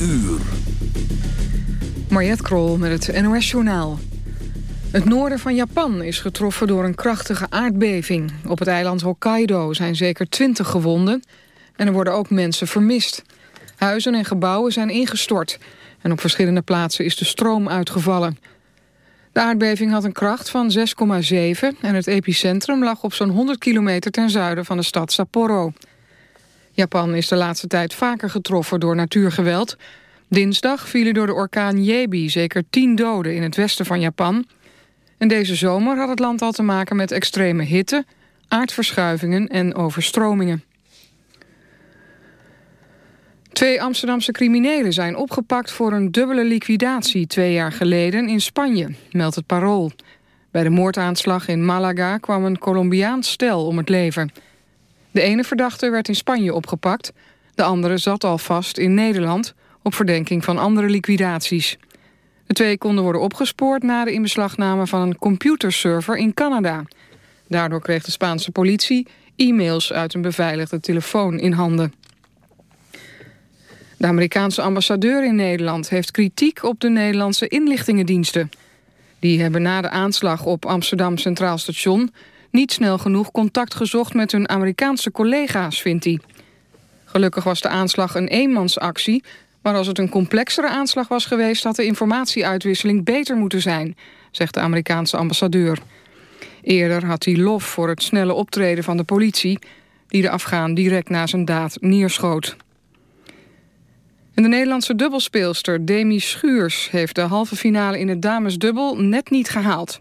uur. Mariette Krol met het NOS Journaal. Het noorden van Japan is getroffen door een krachtige aardbeving. Op het eiland Hokkaido zijn zeker 20 gewonden... en er worden ook mensen vermist. Huizen en gebouwen zijn ingestort... en op verschillende plaatsen is de stroom uitgevallen. De aardbeving had een kracht van 6,7... en het epicentrum lag op zo'n 100 kilometer ten zuiden van de stad Sapporo... Japan is de laatste tijd vaker getroffen door natuurgeweld. Dinsdag vielen door de orkaan Jebi zeker tien doden in het westen van Japan. En deze zomer had het land al te maken met extreme hitte, aardverschuivingen en overstromingen. Twee Amsterdamse criminelen zijn opgepakt voor een dubbele liquidatie twee jaar geleden in Spanje, meldt het Parool. Bij de moordaanslag in Malaga kwam een Colombiaans stel om het leven. De ene verdachte werd in Spanje opgepakt. De andere zat al vast in Nederland op verdenking van andere liquidaties. De twee konden worden opgespoord na de inbeslagname van een computerserver in Canada. Daardoor kreeg de Spaanse politie e-mails uit een beveiligde telefoon in handen. De Amerikaanse ambassadeur in Nederland heeft kritiek op de Nederlandse inlichtingendiensten. Die hebben na de aanslag op Amsterdam Centraal Station niet snel genoeg contact gezocht met hun Amerikaanse collega's, vindt hij. Gelukkig was de aanslag een eenmansactie... maar als het een complexere aanslag was geweest... had de informatieuitwisseling beter moeten zijn, zegt de Amerikaanse ambassadeur. Eerder had hij lof voor het snelle optreden van de politie... die de Afghaan direct na zijn daad neerschoot. De Nederlandse dubbelspeelster Demi Schuurs... heeft de halve finale in het damesdubbel net niet gehaald.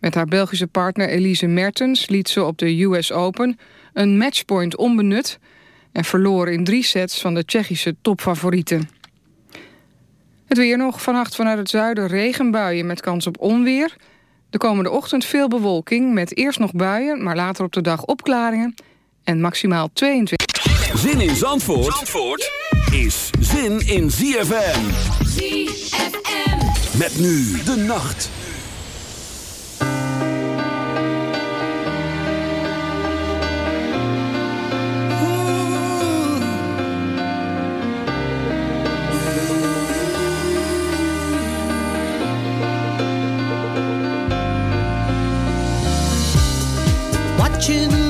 Met haar Belgische partner Elise Mertens liet ze op de US Open een matchpoint onbenut en verloor in drie sets van de Tsjechische topfavorieten. Het weer nog. Vannacht vanuit het zuiden regenbuien met kans op onweer. De komende ochtend veel bewolking met eerst nog buien... maar later op de dag opklaringen en maximaal 22... Zin in Zandvoort, Zandvoort is zin in ZFM. ZFM. Met nu de nacht. watching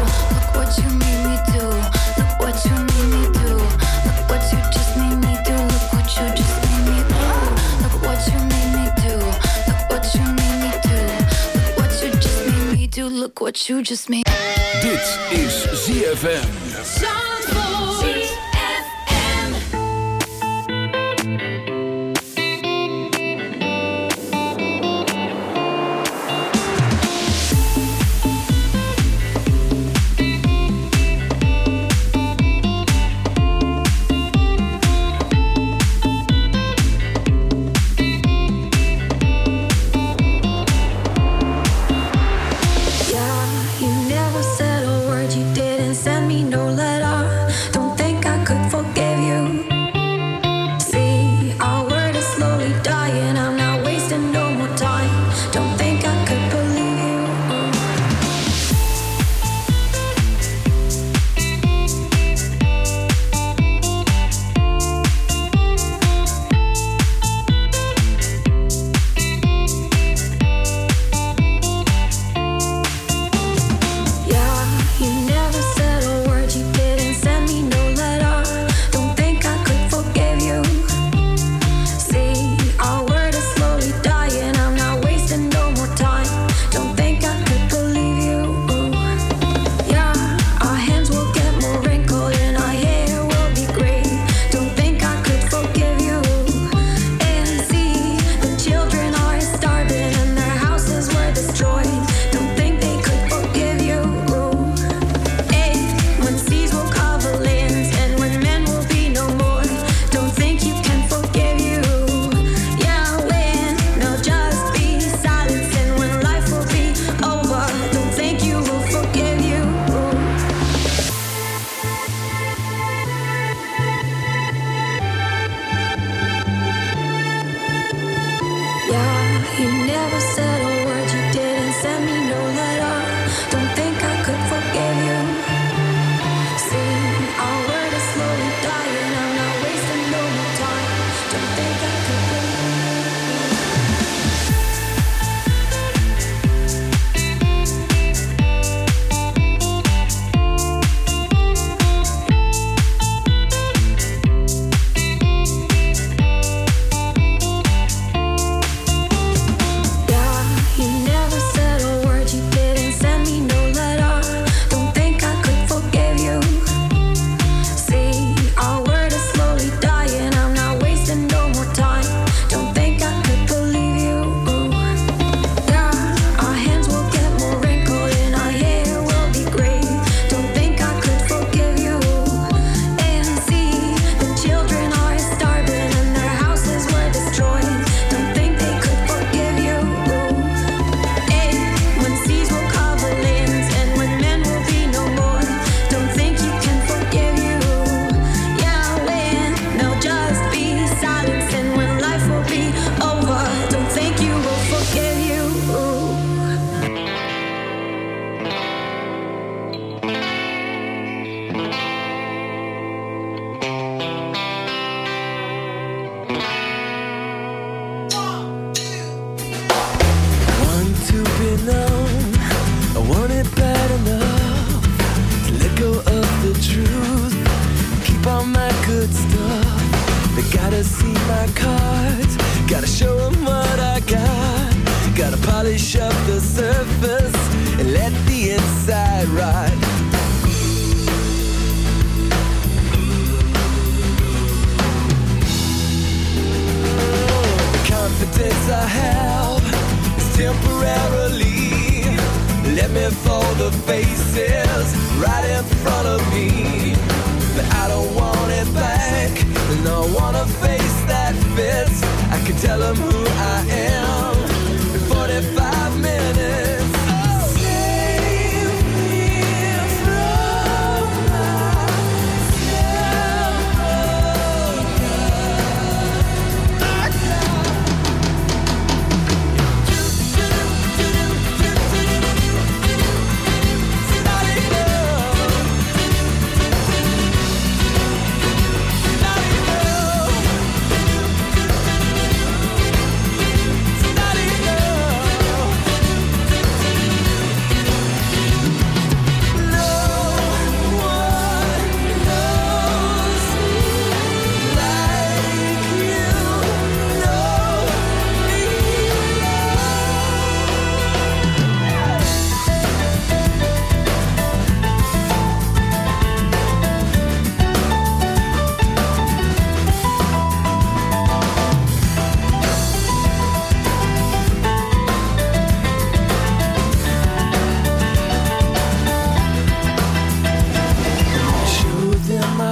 what you just made. Dit is ZFM.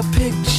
Them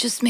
just made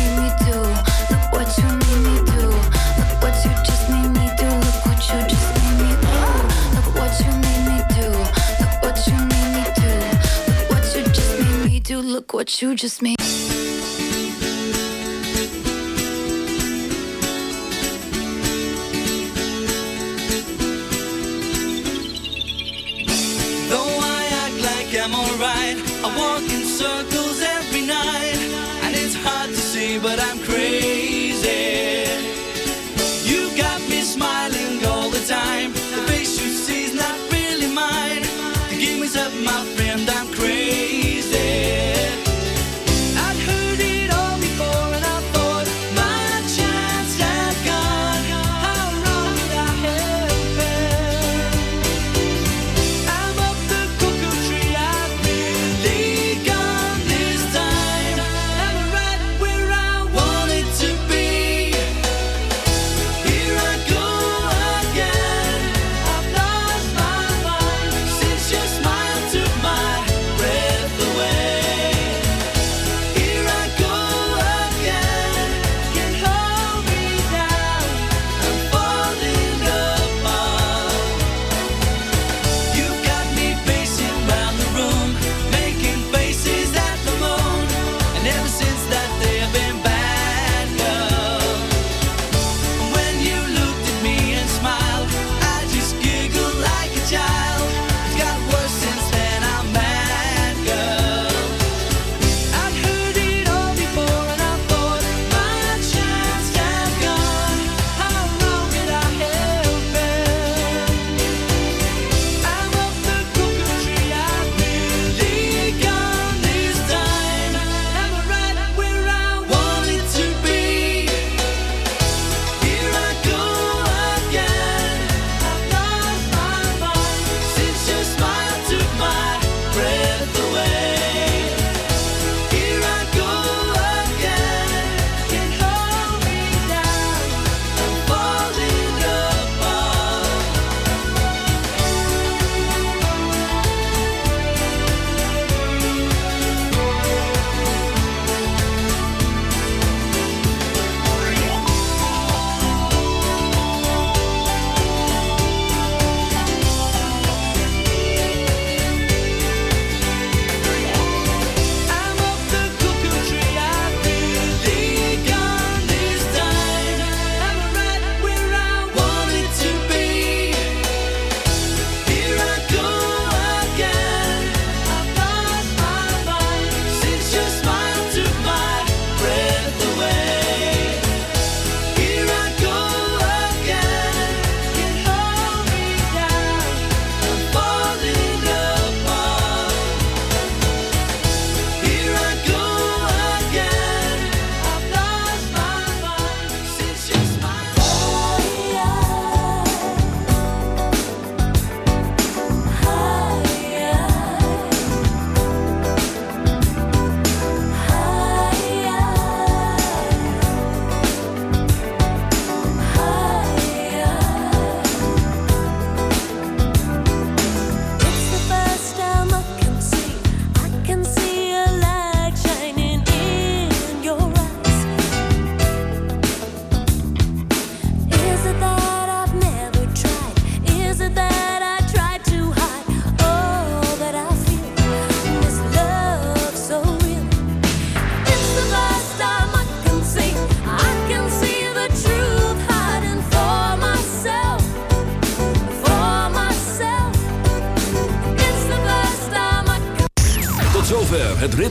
what you just made. Though I act like I'm alright, I walk in circles every night. And it's hard to see, but I'm crazy. You got me smiling all the time. The face you see's not really mine. Is up, my friend, I'm crazy.